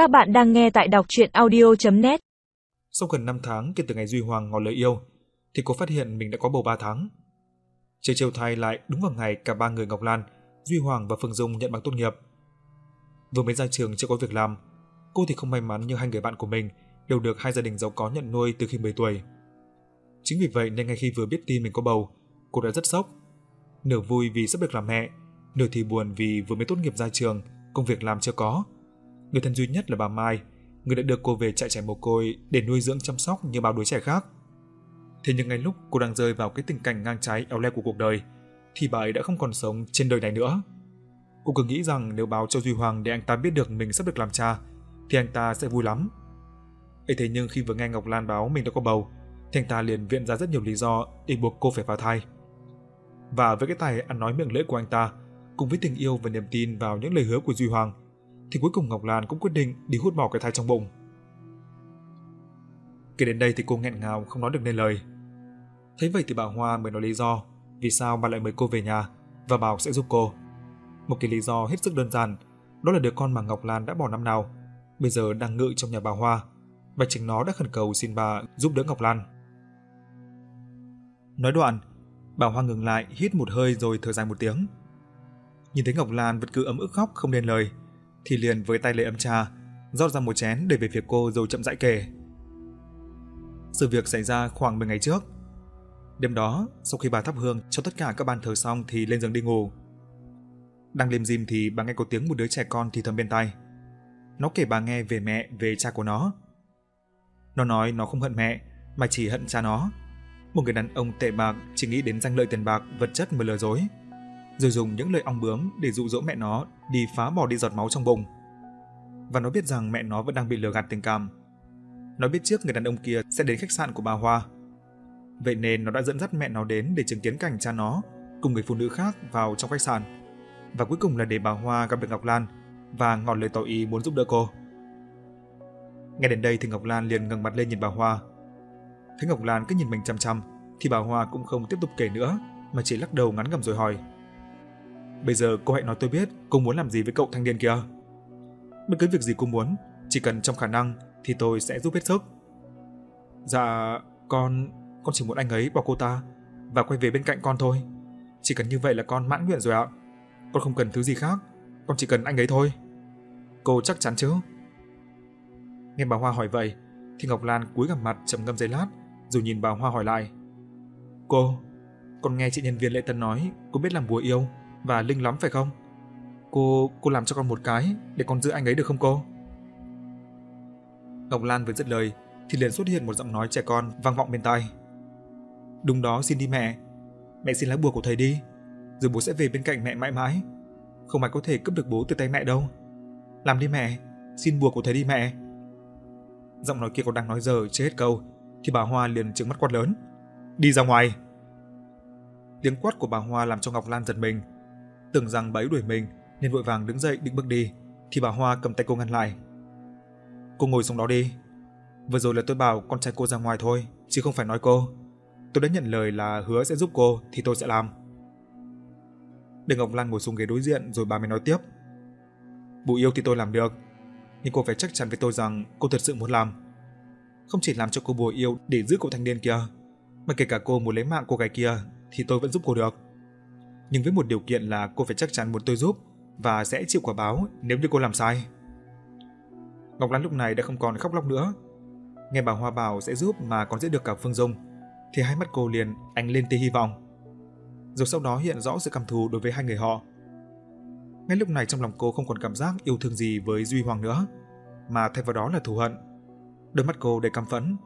Các bạn đang nghe tại đọc chuyện audio.net Sau gần 5 tháng kể từ ngày Duy Hoàng ngỏ lời yêu, thì cô phát hiện mình đã có bầu 3 tháng. Trời chiều thai lại đúng vào ngày cả ba người Ngọc Lan, Duy Hoàng và Phương Dung nhận bằng tốt nghiệp. Vừa mới ra trường chưa có việc làm, cô thì không may mắn như hai người bạn của mình đều được hai gia đình giàu có nhận nuôi từ khi 10 tuổi. Chính vì vậy nên ngay khi vừa biết tin mình có bầu, cô đã rất sốc. Nửa vui vì sắp được làm mẹ, nửa thì buồn vì vừa mới tốt nghiệp ra trường, công việc làm chưa có. Người thân duy nhất là bà Mai, người đã đưa cô về trại trẻ mồ côi để nuôi dưỡng chăm sóc như bao đứa trẻ khác. Thế nhưng ngay lúc cô đang rơi vào cái tình cảnh ngang trái éo le của cuộc đời, thì bà ấy đã không còn sống trên đời này nữa. Cô cứ nghĩ rằng nếu báo cho Duy Hoàng để anh ta biết được mình sắp được làm cha, thì anh ta sẽ vui lắm. ấy thế nhưng khi vừa nghe Ngọc Lan báo mình đã có bầu, thì anh ta liền viện ra rất nhiều lý do để buộc cô phải phá thai. Và với cái tài ăn nói miệng lưỡi của anh ta, cùng với tình yêu và niềm tin vào những lời hứa của Duy Hoàng, thì cuối cùng Ngọc Lan cũng quyết định đi hút bỏ cái thai trong bụng. Kể đến đây thì cô nghẹn ngào không nói được nên lời. Thấy vậy thì bà Hoa mới nói lý do vì sao bà lại mời cô về nhà và bảo sẽ giúp cô. Một cái lý do hết sức đơn giản, đó là đứa con mà Ngọc Lan đã bỏ năm nào, bây giờ đang ngự trong nhà bà Hoa, và chính nó đã khẩn cầu xin bà giúp đỡ Ngọc Lan. Nói đoạn, bà Hoa ngừng lại, hít một hơi rồi thở dài một tiếng. Nhìn thấy Ngọc Lan vẫn cứ ấm ức khóc không nên lời, thì liền với tay lấy ấm trà, rót ra một chén để về phía cô rồi chậm rãi kể. Sự việc xảy ra khoảng 10 ngày trước. Đêm đó, sau khi bà thắp hương cho tất cả các ban thờ xong thì lên giường đi ngủ. Đang lim dim thì bà nghe có tiếng một đứa trẻ con thì thầm bên tai. Nó kể bà nghe về mẹ, về cha của nó. Nó nói nó không hận mẹ, mà chỉ hận cha nó. Một người đàn ông tệ bạc chỉ nghĩ đến danh lợi tiền bạc, vật chất mà lừa dối rồi dùng những lời ong bướm để dụ dỗ mẹ nó đi phá bỏ đi giọt máu trong bụng. Và nó biết rằng mẹ nó vẫn đang bị lừa gạt tình cảm. Nó biết trước người đàn ông kia sẽ đến khách sạn của bà Hoa. Vậy nên nó đã dẫn dắt mẹ nó đến để chứng kiến cảnh cha nó cùng người phụ nữ khác vào trong khách sạn. Và cuối cùng là để bà Hoa gặp được Ngọc Lan và ngỏ lời tỏ ý muốn giúp đỡ cô. Nghe đến đây thì Ngọc Lan liền ngẩng mặt lên nhìn bà Hoa. Thấy Ngọc Lan cứ nhìn mình chăm chăm thì bà Hoa cũng không tiếp tục kể nữa, mà chỉ lắc đầu ngắn ngầm rồi hỏi: Bây giờ cô hãy nói tôi biết cô muốn làm gì với cậu thanh niên kia. Bất cứ việc gì cô muốn, chỉ cần trong khả năng thì tôi sẽ giúp hết sức. Dạ, con con chỉ muốn anh ấy bỏ cô ta và quay về bên cạnh con thôi. Chỉ cần như vậy là con mãn nguyện rồi ạ. Con không cần thứ gì khác, con chỉ cần anh ấy thôi. Cô chắc chắn chứ? Nghe bà Hoa hỏi vậy, thì Ngọc Lan cúi gằm mặt trầm ngâm giây lát, rồi nhìn bà Hoa hỏi lại. Cô, con nghe chị nhân viên lễ tân nói cô biết làm bùa yêu và linh lắm phải không? Cô cô làm cho con một cái để con giữ anh ấy được không cô? Ngọc Lan vừa dứt lời thì liền xuất hiện một giọng nói trẻ con vang vọng bên tai. Đúng đó xin đi mẹ. Mẹ xin lá bùa của thầy đi, rồi bố sẽ về bên cạnh mẹ mãi mãi. Không ai có thể cướp được bố từ tay mẹ đâu. Làm đi mẹ, xin bùa của thầy đi mẹ. Giọng nói kia còn đang nói dở chưa hết câu thì bà Hoa liền trừng mắt quát lớn. Đi ra ngoài. Tiếng quát của bà Hoa làm cho Ngọc Lan giật mình, tưởng rằng bà ấy đuổi mình nên vội vàng đứng dậy định bước đi, thì bà Hoa cầm tay cô ngăn lại. Cô ngồi xuống đó đi. Vừa rồi là tôi bảo con trai cô ra ngoài thôi, chứ không phải nói cô. Tôi đã nhận lời là hứa sẽ giúp cô thì tôi sẽ làm. Để Ngọc Lan ngồi xuống ghế đối diện rồi bà mới nói tiếp. Bù yêu thì tôi làm được, nhưng cô phải chắc chắn với tôi rằng cô thật sự muốn làm. Không chỉ làm cho cô bùa yêu để giữ cậu thanh niên kia, mà kể cả cô muốn lấy mạng cô gái kia thì tôi vẫn giúp cô được nhưng với một điều kiện là cô phải chắc chắn muốn tôi giúp và sẽ chịu quả báo nếu như cô làm sai. Ngọc Lan lúc này đã không còn khóc lóc nữa. Nghe bà Hoa bảo sẽ giúp mà còn giữ được cả Phương Dung, thì hai mắt cô liền ánh lên tia hy vọng. Rồi sau đó hiện rõ sự căm thù đối với hai người họ. Ngay lúc này trong lòng cô không còn cảm giác yêu thương gì với Duy Hoàng nữa, mà thay vào đó là thù hận. Đôi mắt cô đầy căm phẫn,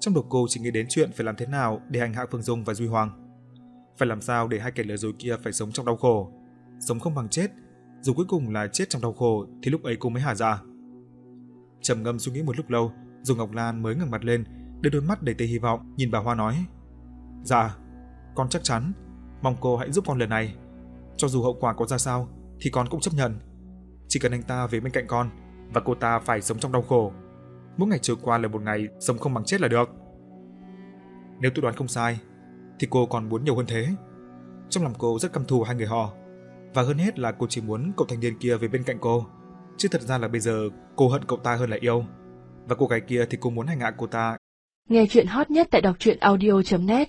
trong đầu cô chỉ nghĩ đến chuyện phải làm thế nào để hành hạ Phương Dung và Duy Hoàng phải làm sao để hai kẻ lừa dối kia phải sống trong đau khổ, sống không bằng chết, dù cuối cùng là chết trong đau khổ thì lúc ấy cô mới hả ra. Trầm ngâm suy nghĩ một lúc lâu, dù Ngọc Lan mới ngẩng mặt lên, đưa đôi mắt đầy tia hy vọng nhìn bà Hoa nói: "Dạ, con chắc chắn, mong cô hãy giúp con lần này. Cho dù hậu quả có ra sao thì con cũng chấp nhận. Chỉ cần anh ta về bên cạnh con và cô ta phải sống trong đau khổ. Mỗi ngày trôi qua là một ngày sống không bằng chết là được." Nếu tôi đoán không sai, thì cô còn muốn nhiều hơn thế. Trong lòng cô rất căm thù hai người họ, và hơn hết là cô chỉ muốn cậu thanh niên kia về bên cạnh cô, Chứ thật ra là bây giờ cô hận cậu ta hơn là yêu. Và cô gái kia thì cô muốn hành hạ cô ta. Nghe chuyện hot nhất tại đọc truyện audio.net